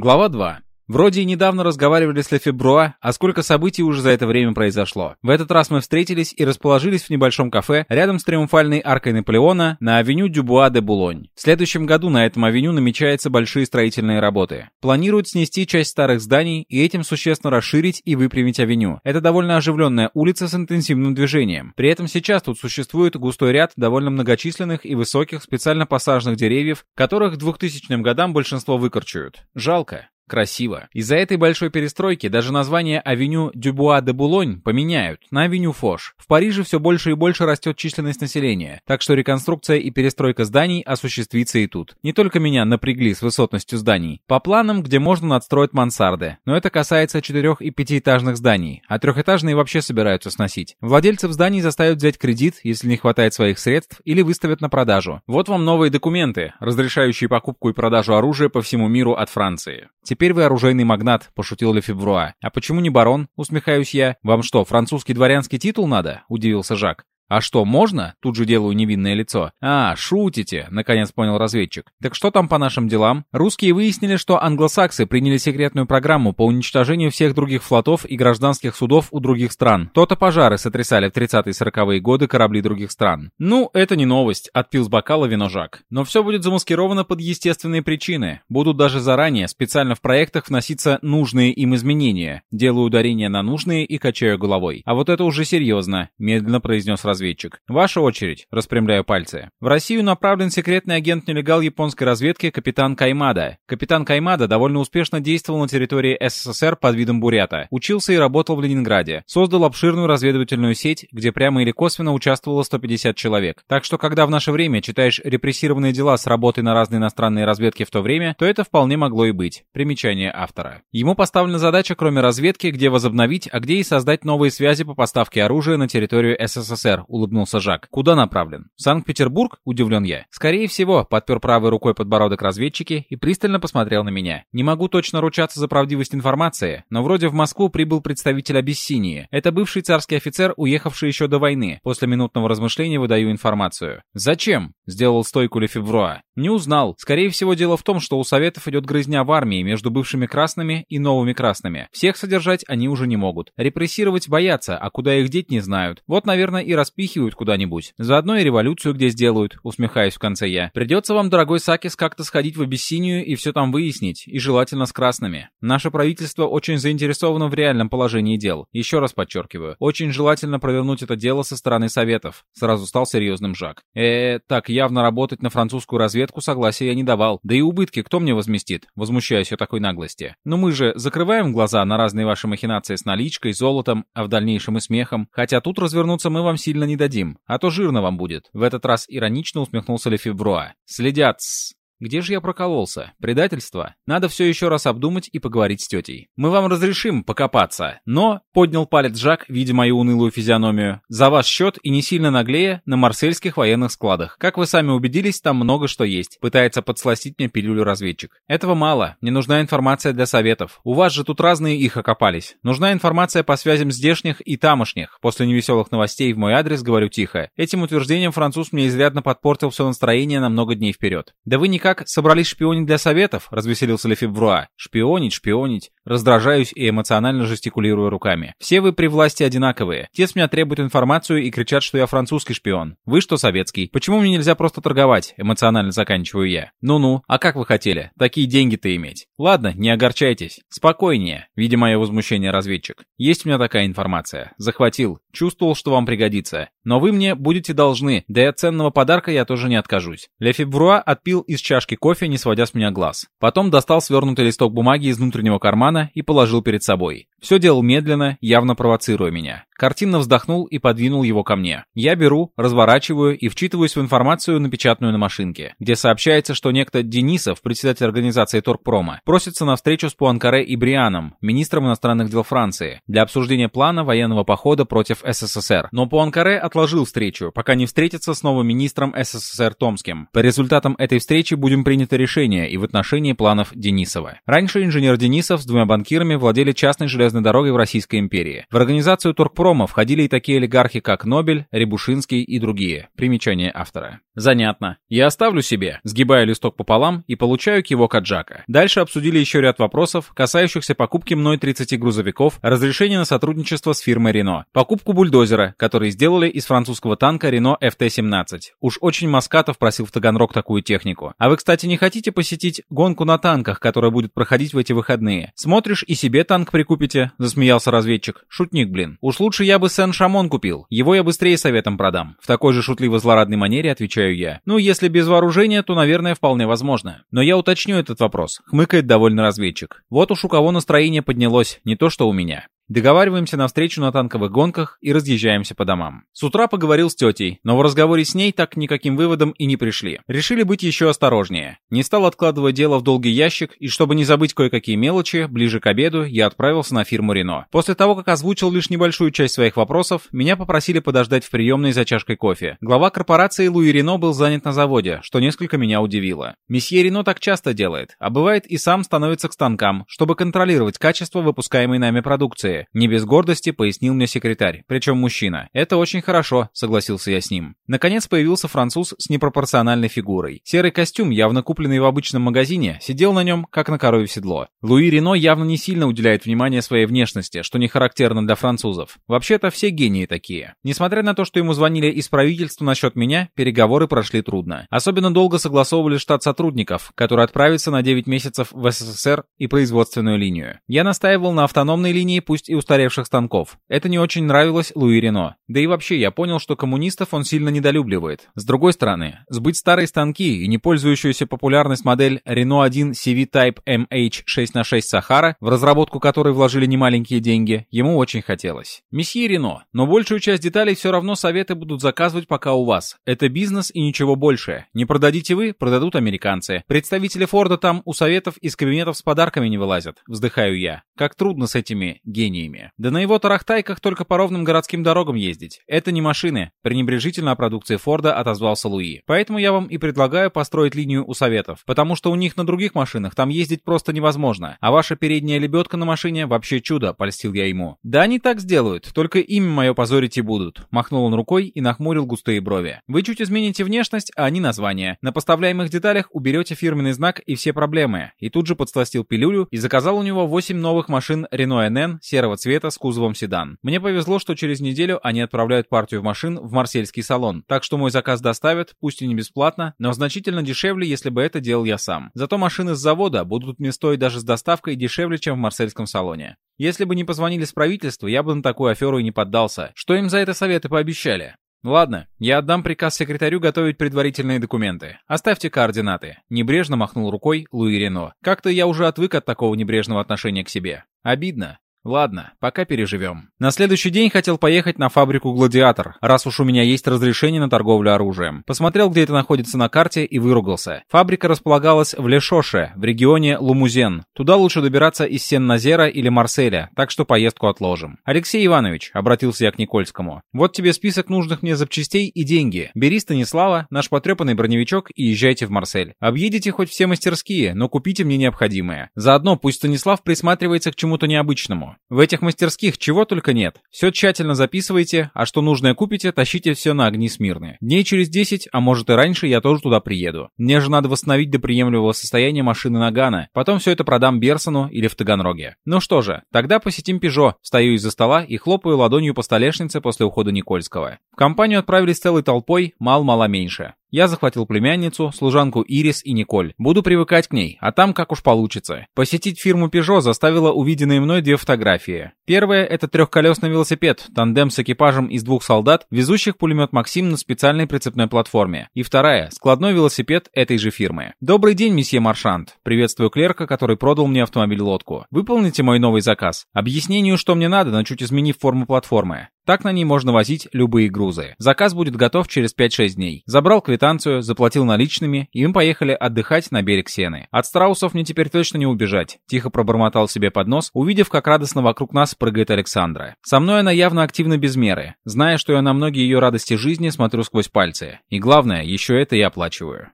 Глава 2. Вроде и недавно разговаривали с Лефебруа, а сколько событий уже за это время произошло. В этот раз мы встретились и расположились в небольшом кафе рядом с триумфальной аркой Наполеона на авеню Дюбуа де Булонь. В следующем году на этом авеню намечаются большие строительные работы. Планируют снести часть старых зданий и этим существенно расширить и выпрямить авеню. Это довольно оживленная улица с интенсивным движением. При этом сейчас тут существует густой ряд довольно многочисленных и высоких специально посаженных деревьев, которых к 2000 годам большинство выкорчуют. Жалко. Красиво. Из-за этой большой перестройки даже название авеню Дюбуа де Булонь поменяют на авеню Фош. В Париже все больше и больше растет численность населения, так что реконструкция и перестройка зданий осуществится и тут. Не только меня напрягли с высотностью зданий. По планам, где можно надстроить мансарды, но это касается четырех- и пятиэтажных зданий, а трехэтажные вообще собираются сносить. Владельцев зданий заставят взять кредит, если не хватает своих средств, или выставят на продажу. Вот вам новые документы, разрешающие покупку и продажу оружия по всему миру от Франции. «Теперь вы оружейный магнат», — пошутил Лефевруа. «А почему не барон?» — усмехаюсь я. «Вам что, французский дворянский титул надо?» — удивился Жак. «А что, можно?» Тут же делаю невинное лицо. «А, шутите», — наконец понял разведчик. «Так что там по нашим делам?» Русские выяснили, что англосаксы приняли секретную программу по уничтожению всех других флотов и гражданских судов у других стран. То-то пожары сотрясали в 30-40-е годы корабли других стран. «Ну, это не новость», — отпил с бокала вино. «Но все будет замаскировано под естественные причины. Будут даже заранее специально в проектах вноситься нужные им изменения. Делаю ударение на нужные и качаю головой. А вот это уже серьезно», — медленно произнес разведчик разведчик. «Ваша очередь», — распрямляю пальцы. В Россию направлен секретный агент-нелегал японской разведки капитан Каймада. Капитан Каймада довольно успешно действовал на территории СССР под видом бурята. Учился и работал в Ленинграде. Создал обширную разведывательную сеть, где прямо или косвенно участвовало 150 человек. Так что, когда в наше время читаешь репрессированные дела с работой на разные иностранные разведки в то время, то это вполне могло и быть. Примечание автора. Ему поставлена задача, кроме разведки, где возобновить, а где и создать новые связи по поставке оружия на территорию СССР, улыбнулся Жак. «Куда направлен?» «Санкт-Петербург?» — удивлен я. «Скорее всего», — подпер правой рукой подбородок разведчики и пристально посмотрел на меня. «Не могу точно ручаться за правдивость информации, но вроде в Москву прибыл представитель Абиссинии. Это бывший царский офицер, уехавший еще до войны. После минутного размышления выдаю информацию». «Зачем?» — сделал стойку Лефевруа. «Не узнал. Скорее всего, дело в том, что у Советов идет грызня в армии между бывшими красными и новыми красными. Всех содержать они уже не могут. Репрессировать боятся, а куда их деть не знают. Вот, наверное, и распихивают запихивают куда-нибудь. Заодно и революцию где сделают, усмехаюсь в конце я. Придется вам, дорогой Сакис, как-то сходить в Абиссинию и все там выяснить, и желательно с красными. Наше правительство очень заинтересовано в реальном положении дел. Еще раз подчеркиваю, очень желательно провернуть это дело со стороны Советов. Сразу стал серьезным Жак. Э, так явно работать на французскую разведку согласия я не давал. Да и убытки кто мне возместит? Возмущаюсь о такой наглости. Но мы же закрываем глаза на разные ваши махинации с наличкой, золотом, а в дальнейшем и смехом. Хотя тут развернуться мы вам сильно не дадим, а то жирно вам будет. В этот раз иронично усмехнулся Лефевруа. Следят с... Где же я прокололся? Предательство? Надо все еще раз обдумать и поговорить с тетей. Мы вам разрешим покопаться, но, поднял палец Жак, видя мою унылую физиономию, за ваш счет и не сильно наглее на марсельских военных складах. Как вы сами убедились, там много что есть. Пытается подсластить мне пилюлю разведчик. Этого мало. Мне нужна информация для советов. У вас же тут разные их окопались. Нужна информация по связям здешних и тамошних. После невеселых новостей в мой адрес говорю тихо. Этим утверждением француз мне изрядно подпортил все настроение на много дней вперед. Да вы никак как, собрались шпионить для советов?» — развеселился Лефевруа. «Шпионить, шпионить». Раздражаюсь и эмоционально жестикулирую руками. «Все вы при власти одинаковые. Те с меня требуют информацию и кричат, что я французский шпион. Вы что советский? Почему мне нельзя просто торговать?» Эмоционально заканчиваю я. «Ну-ну, а как вы хотели? Такие деньги-то иметь?» «Ладно, не огорчайтесь. Спокойнее», — видя мое возмущение разведчик. «Есть у меня такая информация. Захватил. Чувствовал, что вам пригодится. Но вы мне будете должны, да и от ценного подарка я тоже не откажусь». Лефевруа отпил из чашки чашки кофе, не сводя с меня глаз. Потом достал свернутый листок бумаги из внутреннего кармана и положил перед собой. Все делал медленно, явно провоцируя меня. Картинно вздохнул и подвинул его ко мне. Я беру, разворачиваю и вчитываюсь в информацию, напечатанную на машинке, где сообщается, что некто Денисов, председатель организации Торгпрома, просится на встречу с Пуанкаре и Брианом, министром иностранных дел Франции, для обсуждения плана военного похода против СССР. Но Пуанкаре отложил встречу, пока не встретится с новым министром СССР Томским. По результатам этой встречи будем приняты решения и в отношении планов Денисова. Раньше инженер Денисов с двумя банкирами владели частной железной дорогой в Российской империи. В организацию Торгпрома «Газпрома» входили и такие олигархи, как Нобель, Рябушинский и другие. Примечание автора. Занятно. Я оставлю себе, сгибая листок пополам и получаю кивок от Джака. Дальше обсудили еще ряд вопросов, касающихся покупки мной 30 грузовиков, разрешения на сотрудничество с фирмой Рено, покупку бульдозера, который сделали из французского танка Рено FT-17. Уж очень Маскатов просил в Таганрог такую технику. А вы, кстати, не хотите посетить гонку на танках, которая будет проходить в эти выходные? Смотришь и себе танк прикупите, засмеялся разведчик. Шутник, блин. Уж лучше я бы Сен-Шамон купил. Его я быстрее советом продам. В такой же шутливо-злорадной манере отвечаю я. Ну, если без вооружения, то, наверное, вполне возможно. Но я уточню этот вопрос. Хмыкает довольно разведчик. Вот уж у кого настроение поднялось, не то что у меня. Договариваемся на встречу на танковых гонках и разъезжаемся по домам. С утра поговорил с тетей, но в разговоре с ней так никаким выводом и не пришли. Решили быть еще осторожнее. Не стал откладывать дело в долгий ящик, и чтобы не забыть кое-какие мелочи, ближе к обеду я отправился на фирму Рено. После того, как озвучил лишь небольшую часть своих вопросов, меня попросили подождать в приемной за чашкой кофе. Глава корпорации Луи Рено был занят на заводе, что несколько меня удивило. Месье Рено так часто делает, а бывает и сам становится к станкам, чтобы контролировать качество выпускаемой нами продукции не без гордости пояснил мне секретарь, причем мужчина. Это очень хорошо, согласился я с ним. Наконец появился француз с непропорциональной фигурой. Серый костюм, явно купленный в обычном магазине, сидел на нем, как на корове седло. Луи Рено явно не сильно уделяет внимание своей внешности, что не характерно для французов. Вообще-то все гении такие. Несмотря на то, что ему звонили из правительства насчет меня, переговоры прошли трудно. Особенно долго согласовывали штат сотрудников, который отправится на 9 месяцев в СССР и производственную линию. Я настаивал на автономной линии, пусть и устаревших станков. Это не очень нравилось Луи Рено. Да и вообще, я понял, что коммунистов он сильно недолюбливает. С другой стороны, сбыть старые станки и не пользующуюся популярность модель Renault 1 CV-Type MH6 6 Sahara, в разработку которой вложили немаленькие деньги, ему очень хотелось. Месье Рено, но большую часть деталей все равно советы будут заказывать пока у вас. Это бизнес и ничего больше. Не продадите вы, продадут американцы. Представители Форда там у советов из кабинетов с подарками не вылазят. Вздыхаю я. Как трудно с этими гениями линиями. Да на его тарахтайках только по ровным городским дорогам ездить. Это не машины. Пренебрежительно о продукции Форда отозвался Луи. Поэтому я вам и предлагаю построить линию у Советов. Потому что у них на других машинах там ездить просто невозможно. А ваша передняя лебедка на машине вообще чудо, польстил я ему. Да они так сделают, только имя мое позорить и будут. Махнул он рукой и нахмурил густые брови. Вы чуть измените внешность, а они название. На поставляемых деталях уберете фирменный знак и все проблемы. И тут же подсластил пилюлю и заказал у него 8 новых машин Renault NN серого серого цвета с кузовом седан. Мне повезло, что через неделю они отправляют партию машин в марсельский салон, так что мой заказ доставят, пусть и не бесплатно, но значительно дешевле, если бы это делал я сам. Зато машины с завода будут мне стоить даже с доставкой дешевле, чем в марсельском салоне. Если бы не позвонили с правительства, я бы на такую аферу и не поддался. Что им за это советы пообещали? «Ладно, я отдам приказ секретарю готовить предварительные документы. Оставьте координаты». Небрежно махнул рукой Луи Рено. «Как-то я уже отвык от такого небрежного отношения к себе. Обидно. Ладно, пока переживем. На следующий день хотел поехать на фабрику «Гладиатор», раз уж у меня есть разрешение на торговлю оружием. Посмотрел, где это находится на карте и выругался. Фабрика располагалась в Лешоше, в регионе Лумузен. Туда лучше добираться из Сен-Назера или Марселя, так что поездку отложим. Алексей Иванович, обратился я к Никольскому, вот тебе список нужных мне запчастей и деньги. Бери Станислава, наш потрепанный броневичок и езжайте в Марсель. Объедете хоть все мастерские, но купите мне необходимое. Заодно пусть Станислав присматривается к чему-то необычному. В этих мастерских чего только нет. Все тщательно записывайте, а что нужное купите, тащите все на огни смирные. Дней через 10, а может и раньше, я тоже туда приеду. Мне же надо восстановить до приемлемого состояния машины Нагана. Потом все это продам Берсону или в Таганроге. Ну что же, тогда посетим Пежо. Встаю из-за стола и хлопаю ладонью по столешнице после ухода Никольского. В компанию отправились целой толпой, мал-мало меньше. Я захватил племянницу, служанку Ирис и Николь. Буду привыкать к ней, а там как уж получится. Посетить фирму Peugeot заставило увиденные мной две фотографии. Первая — это трехколесный велосипед, тандем с экипажем из двух солдат, везущих пулемет «Максим» на специальной прицепной платформе. И вторая — складной велосипед этой же фирмы. «Добрый день, месье Маршант!» Приветствую клерка, который продал мне автомобиль-лодку. Выполните мой новый заказ. Объяснению, что мне надо, но чуть изменив форму платформы. Так на ней можно возить любые грузы. Заказ будет готов через 5-6 дней. Забрал квитанцию, заплатил наличными, и мы поехали отдыхать на берег Сены. От страусов мне теперь точно не убежать. Тихо пробормотал себе под нос, увидев, как радостно вокруг нас прыгает Александра. Со мной она явно активна без меры, зная, что я на многие ее радости жизни смотрю сквозь пальцы. И главное, еще это я оплачиваю.